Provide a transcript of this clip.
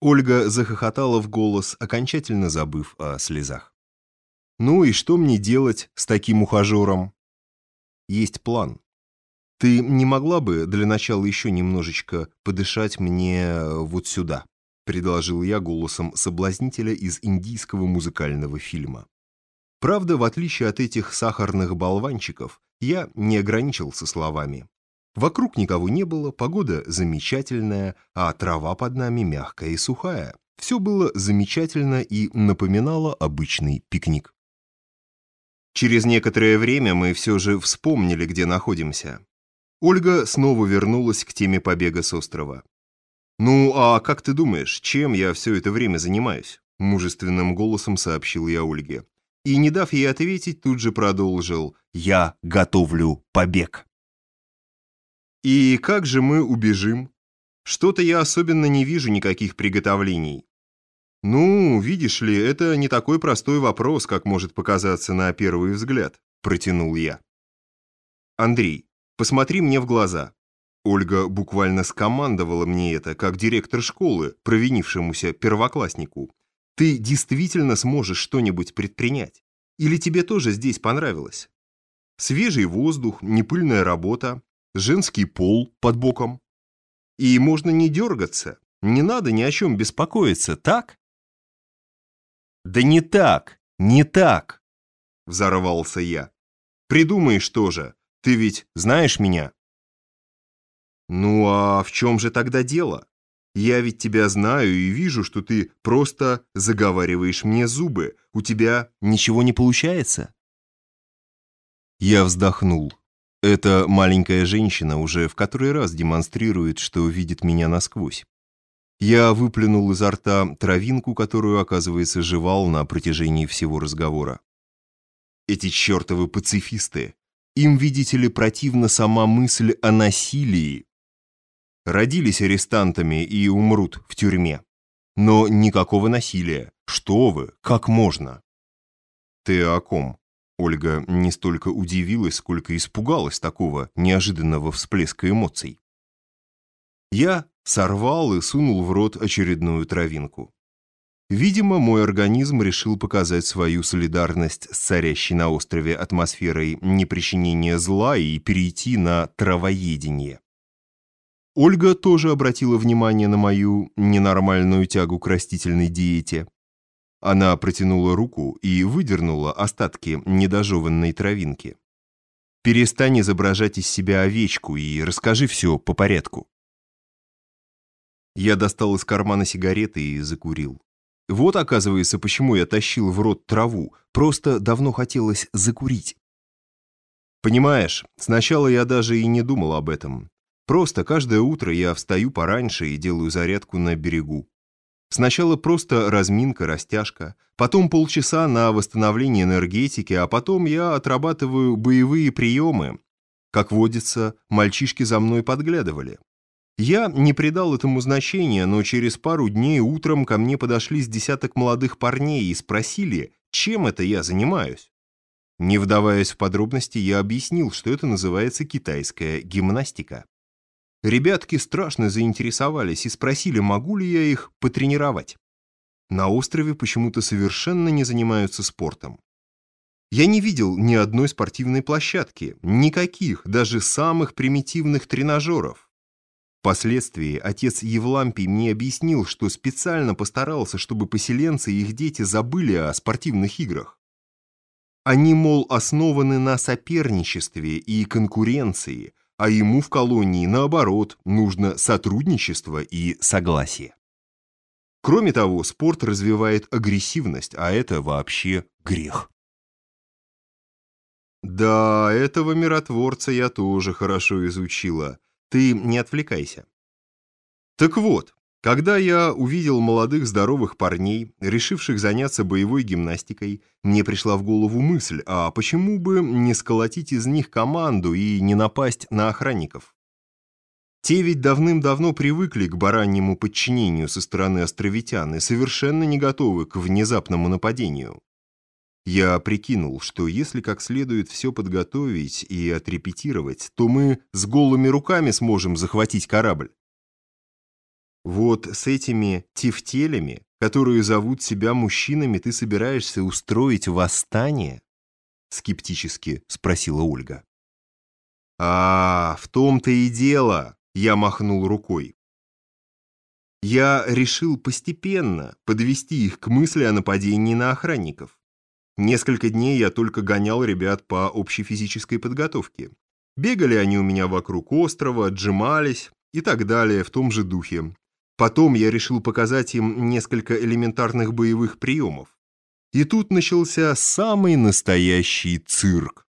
Ольга захохотала в голос, окончательно забыв о слезах. «Ну и что мне делать с таким ухажером?» «Есть план. Ты не могла бы для начала еще немножечко подышать мне вот сюда?» предложил я голосом соблазнителя из индийского музыкального фильма. Правда, в отличие от этих сахарных болванчиков, я не ограничился словами. Вокруг никого не было, погода замечательная, а трава под нами мягкая и сухая. Все было замечательно и напоминало обычный пикник. Через некоторое время мы все же вспомнили, где находимся. Ольга снова вернулась к теме побега с острова. «Ну, а как ты думаешь, чем я все это время занимаюсь?» Мужественным голосом сообщил я Ольге. И, не дав ей ответить, тут же продолжил «Я готовлю побег». «И как же мы убежим? Что-то я особенно не вижу никаких приготовлений». «Ну, видишь ли, это не такой простой вопрос, как может показаться на первый взгляд», протянул я. «Андрей, посмотри мне в глаза». Ольга буквально скомандовала мне это, как директор школы, провинившемуся первокласснику. «Ты действительно сможешь что-нибудь предпринять? Или тебе тоже здесь понравилось? Свежий воздух, непыльная работа, женский пол под боком. И можно не дергаться, не надо ни о чем беспокоиться, так? Да не так, не так, взорвался я. Придумаешь тоже, ты ведь знаешь меня. Ну а в чем же тогда дело? Я ведь тебя знаю и вижу, что ты просто заговариваешь мне зубы. У тебя ничего не получается. Я вздохнул. Эта маленькая женщина уже в который раз демонстрирует, что видит меня насквозь. Я выплюнул изо рта травинку, которую, оказывается, жевал на протяжении всего разговора. Эти чертовы пацифисты. Им, видите ли, противна сама мысль о насилии. Родились арестантами и умрут в тюрьме. Но никакого насилия. Что вы, как можно? Ты о ком? Ольга не столько удивилась, сколько испугалась такого неожиданного всплеска эмоций. Я сорвал и сунул в рот очередную травинку. Видимо, мой организм решил показать свою солидарность с царящей на острове атмосферой непричинения зла и перейти на травоедение. Ольга тоже обратила внимание на мою ненормальную тягу к растительной диете. Она протянула руку и выдернула остатки недожеванной травинки. «Перестань изображать из себя овечку и расскажи все по порядку». Я достал из кармана сигареты и закурил. Вот, оказывается, почему я тащил в рот траву. Просто давно хотелось закурить. Понимаешь, сначала я даже и не думал об этом. Просто каждое утро я встаю пораньше и делаю зарядку на берегу. Сначала просто разминка, растяжка, потом полчаса на восстановление энергетики, а потом я отрабатываю боевые приемы. Как водится, мальчишки за мной подглядывали. Я не придал этому значения, но через пару дней утром ко мне подошли с десяток молодых парней и спросили, чем это я занимаюсь. Не вдаваясь в подробности, я объяснил, что это называется китайская гимнастика. Ребятки страшно заинтересовались и спросили, могу ли я их потренировать. На острове почему-то совершенно не занимаются спортом. Я не видел ни одной спортивной площадки, никаких, даже самых примитивных тренажеров. Впоследствии отец Евлампий мне объяснил, что специально постарался, чтобы поселенцы и их дети забыли о спортивных играх. Они, мол, основаны на соперничестве и конкуренции, а ему в колонии, наоборот, нужно сотрудничество и согласие. Кроме того, спорт развивает агрессивность, а это вообще грех. Да, этого миротворца я тоже хорошо изучила. Ты не отвлекайся. Так вот, когда я увидел молодых здоровых парней, решивших заняться боевой гимнастикой, мне пришла в голову мысль, а почему бы не сколотить из них команду и не напасть на охранников? Те ведь давным-давно привыкли к бараньему подчинению со стороны островитян и совершенно не готовы к внезапному нападению. Я прикинул, что если как следует все подготовить и отрепетировать, то мы с голыми руками сможем захватить корабль. Вот с этими тефтелями, которые зовут себя мужчинами, ты собираешься устроить восстание? Скептически спросила Ольга. А, в том-то и дело, я махнул рукой. Я решил постепенно подвести их к мысли о нападении на охранников. Несколько дней я только гонял ребят по общей физической подготовке. Бегали они у меня вокруг острова, отжимались и так далее в том же духе. Потом я решил показать им несколько элементарных боевых приемов. И тут начался самый настоящий цирк.